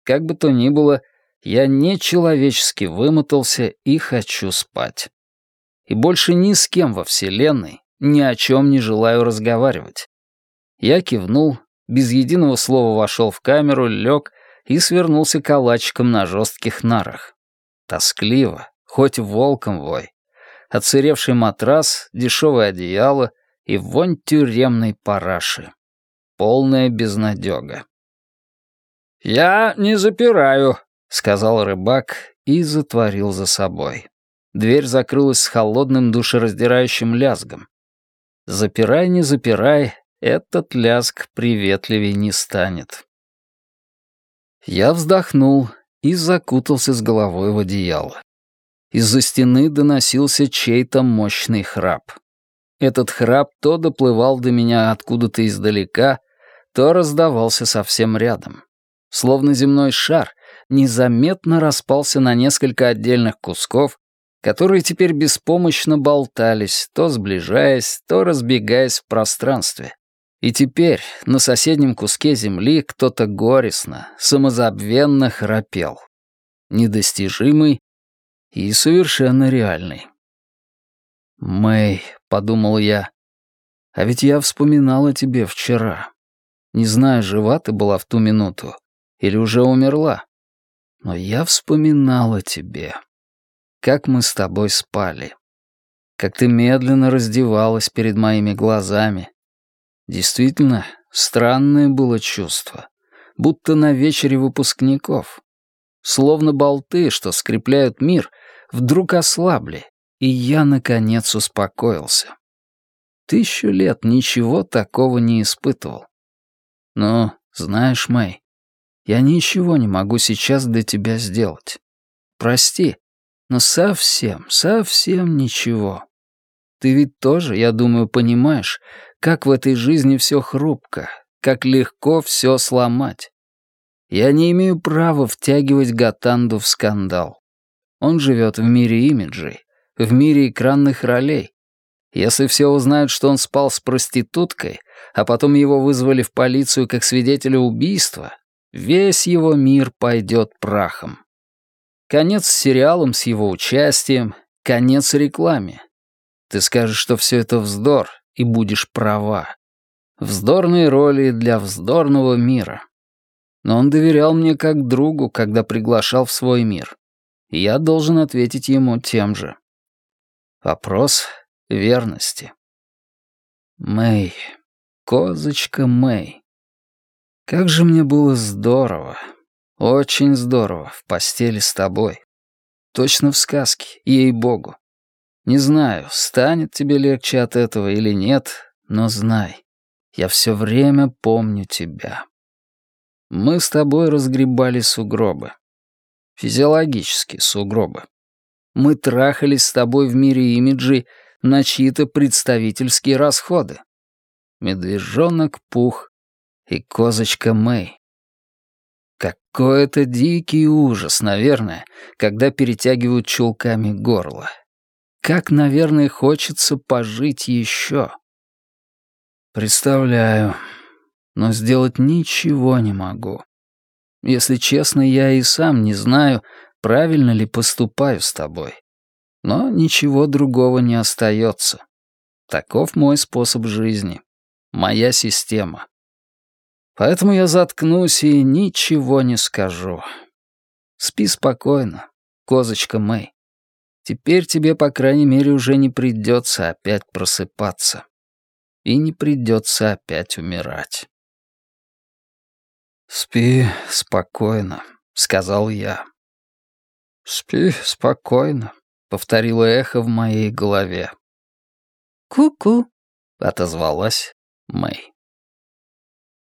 Как бы то ни было, я нечеловечески вымотался и хочу спать. И больше ни с кем во Вселенной ни о чем не желаю разговаривать. Я кивнул, без единого слова вошел в камеру, лег и свернулся калачиком на жестких нарах. Тоскливо, хоть волком вой. Отсыревший матрас, дешевое одеяло и вонь тюремной параши. Полная безнадега. «Я не запираю», — сказал рыбак и затворил за собой. Дверь закрылась с холодным душераздирающим лязгом. Запирай, не запирай, этот лязг приветливей не станет. Я вздохнул и закутался с головой в одеяло. Из-за стены доносился чей-то мощный храп. Этот храп то доплывал до меня откуда-то издалека, то раздавался совсем рядом. Словно земной шар незаметно распался на несколько отдельных кусков, которые теперь беспомощно болтались, то сближаясь, то разбегаясь в пространстве. И теперь на соседнем куске земли кто-то горестно, самозабвенно храпел. Недостижимый и совершенно реальный. «Мэй», — подумал я, — «а ведь я вспоминал о тебе вчера. Не знаю, жива ты была в ту минуту или уже умерла, но я вспоминал о тебе. Как мы с тобой спали, как ты медленно раздевалась перед моими глазами, Действительно, странное было чувство. Будто на вечере выпускников. Словно болты, что скрепляют мир, вдруг ослабли, и я, наконец, успокоился. Тысячу лет ничего такого не испытывал. Но, знаешь, Мэй, я ничего не могу сейчас для тебя сделать. Прости, но совсем, совсем ничего. Ты ведь тоже, я думаю, понимаешь, как в этой жизни все хрупко, как легко все сломать. Я не имею права втягивать Гатанду в скандал. Он живет в мире имиджей, в мире экранных ролей. Если все узнают, что он спал с проституткой, а потом его вызвали в полицию как свидетеля убийства, весь его мир пойдет прахом. Конец с сериалом с его участием, конец рекламе. Ты скажешь, что все это вздор, и будешь права. Вздорные роли для вздорного мира. Но он доверял мне как другу, когда приглашал в свой мир. И я должен ответить ему тем же. Вопрос верности. Мэй, козочка Мэй. Как же мне было здорово, очень здорово в постели с тобой. Точно в сказке, ей-богу. Не знаю, станет тебе легче от этого или нет, но знай, я все время помню тебя. Мы с тобой разгребали сугробы. Физиологические сугробы. Мы трахались с тобой в мире имиджей на чьи-то представительские расходы. Медвежонок Пух и козочка Мэй. Какой это дикий ужас, наверное, когда перетягивают чулками горло. Как, наверное, хочется пожить еще. Представляю, но сделать ничего не могу. Если честно, я и сам не знаю, правильно ли поступаю с тобой. Но ничего другого не остается. Таков мой способ жизни, моя система. Поэтому я заткнусь и ничего не скажу. Спи спокойно, козочка Мэй. Теперь тебе, по крайней мере, уже не придется опять просыпаться и не придется опять умирать. «Спи спокойно», — сказал я. «Спи спокойно», — повторило эхо в моей голове. «Ку-ку», — отозвалась Мэй.